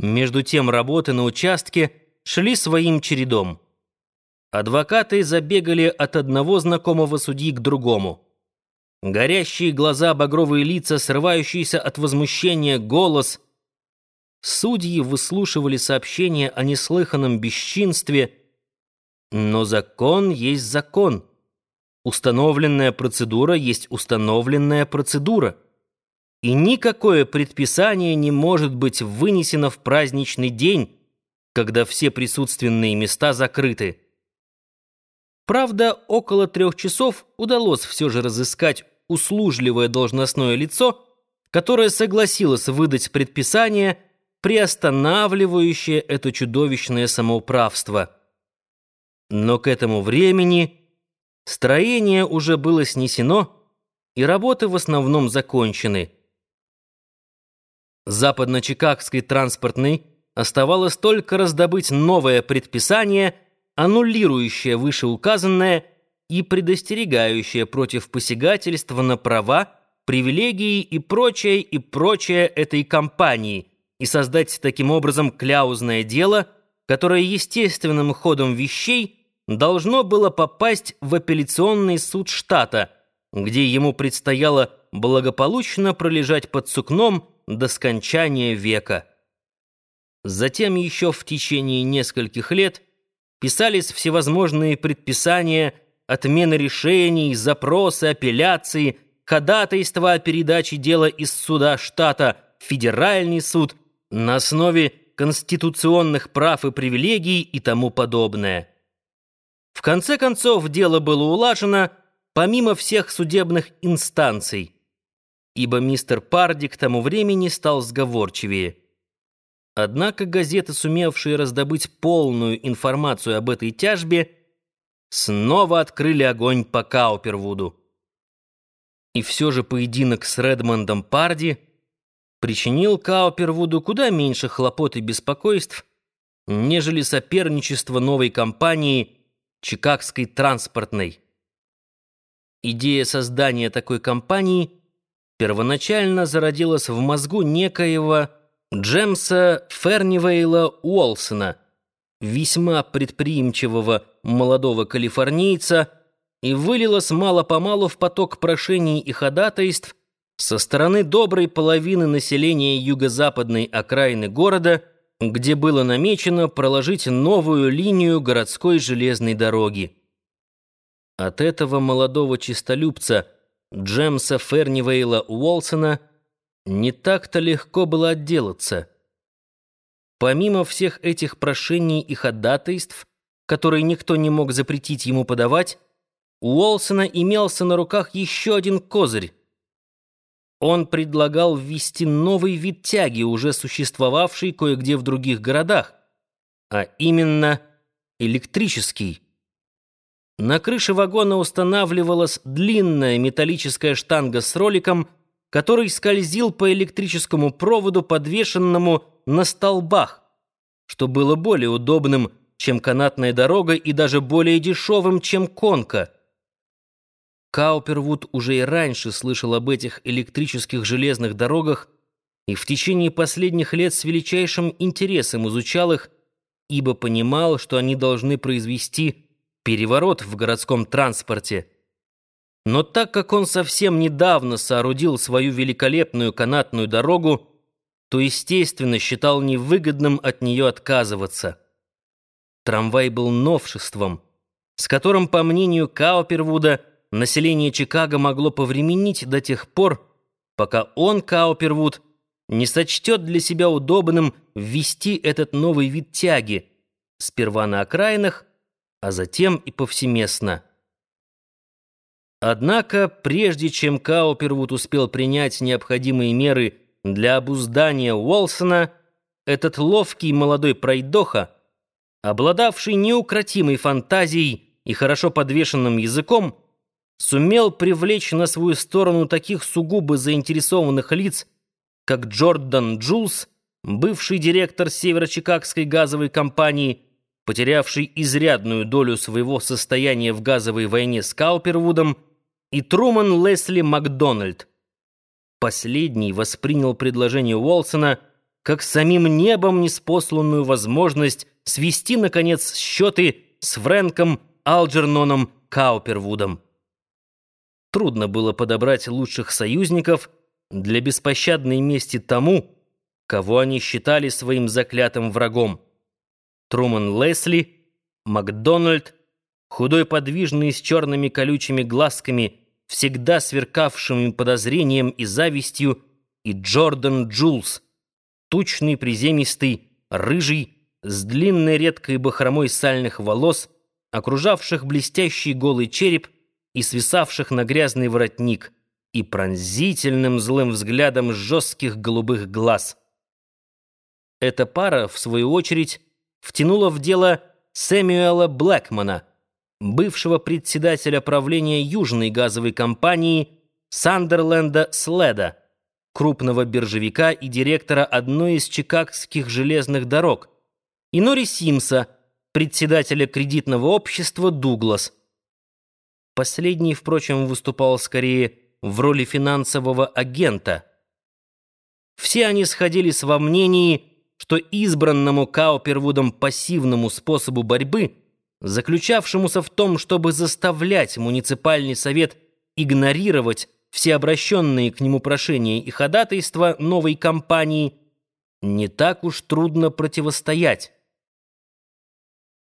Между тем работы на участке шли своим чередом. Адвокаты забегали от одного знакомого судьи к другому. Горящие глаза, багровые лица, срывающиеся от возмущения голос. Судьи выслушивали сообщения о неслыханном бесчинстве. Но закон есть закон. Установленная процедура есть установленная процедура. И никакое предписание не может быть вынесено в праздничный день, когда все присутственные места закрыты. Правда, около трех часов удалось все же разыскать услужливое должностное лицо, которое согласилось выдать предписание, приостанавливающее это чудовищное самоуправство. Но к этому времени строение уже было снесено, и работы в основном закончены. Западно-Чикагской транспортной оставалось только раздобыть новое предписание – аннулирующее вышеуказанное и предостерегающее против посягательства на права, привилегии и прочее и прочее этой компании и создать таким образом кляузное дело, которое естественным ходом вещей должно было попасть в апелляционный суд штата, где ему предстояло благополучно пролежать под сукном до скончания века. Затем еще в течение нескольких лет – писались всевозможные предписания, отмены решений, запросы, апелляции, ходатайства о передаче дела из суда штата в федеральный суд на основе конституционных прав и привилегий и тому подобное. В конце концов, дело было улажено помимо всех судебных инстанций, ибо мистер Парди к тому времени стал сговорчивее. Однако газеты, сумевшие раздобыть полную информацию об этой тяжбе, снова открыли огонь по Каупервуду. И все же поединок с Редмондом Парди причинил Каупервуду куда меньше хлопот и беспокойств, нежели соперничество новой компании Чикагской транспортной. Идея создания такой компании первоначально зародилась в мозгу некоего Джемса Фернивейла Уолсона, весьма предприимчивого молодого калифорнийца, и вылилось мало-помалу в поток прошений и ходатайств со стороны доброй половины населения юго-западной окраины города, где было намечено проложить новую линию городской железной дороги. От этого молодого чистолюбца Джемса Фернивейла Уолсона – не так-то легко было отделаться. Помимо всех этих прошений и ходатайств, которые никто не мог запретить ему подавать, у Уолсона имелся на руках еще один козырь. Он предлагал ввести новый вид тяги, уже существовавший кое-где в других городах, а именно электрический. На крыше вагона устанавливалась длинная металлическая штанга с роликом – который скользил по электрическому проводу, подвешенному на столбах, что было более удобным, чем канатная дорога, и даже более дешевым, чем конка. Каупервуд уже и раньше слышал об этих электрических железных дорогах и в течение последних лет с величайшим интересом изучал их, ибо понимал, что они должны произвести переворот в городском транспорте – но так как он совсем недавно соорудил свою великолепную канатную дорогу, то, естественно, считал невыгодным от нее отказываться. Трамвай был новшеством, с которым, по мнению Каупервуда, население Чикаго могло повременить до тех пор, пока он, Каупервуд, не сочтет для себя удобным ввести этот новый вид тяги, сперва на окраинах, а затем и повсеместно. Однако, прежде чем Каупервуд успел принять необходимые меры для обуздания Уолсона, этот ловкий молодой пройдоха, обладавший неукротимой фантазией и хорошо подвешенным языком, сумел привлечь на свою сторону таких сугубо заинтересованных лиц, как Джордан Джулс, бывший директор Северо-Чикагской газовой компании, потерявший изрядную долю своего состояния в газовой войне с Каупервудом, и Труман Лесли Макдональд. Последний воспринял предложение Уолсона как самим небом неспосланную возможность свести, наконец, счеты с Фрэнком Алджерноном Каупервудом. Трудно было подобрать лучших союзников для беспощадной мести тому, кого они считали своим заклятым врагом. Труман Лесли, Макдональд, худой подвижный с черными колючими глазками, всегда сверкавшими подозрением и завистью, и Джордан Джулс, тучный, приземистый, рыжий, с длинной редкой бахромой сальных волос, окружавших блестящий голый череп и свисавших на грязный воротник, и пронзительным злым взглядом жестких голубых глаз. Эта пара, в свою очередь, втянула в дело Сэмюэла Блэкмана, бывшего председателя правления Южной газовой компании Сандерленда Следа, крупного биржевика и директора одной из чикагских железных дорог, и Нори Симса, председателя кредитного общества «Дуглас», Последний, впрочем, выступал скорее в роли финансового агента. Все они сходились во мнении, что избранному Каупервудом пассивному способу борьбы, заключавшемуся в том, чтобы заставлять муниципальный совет игнорировать все обращенные к нему прошения и ходатайства новой компании, не так уж трудно противостоять.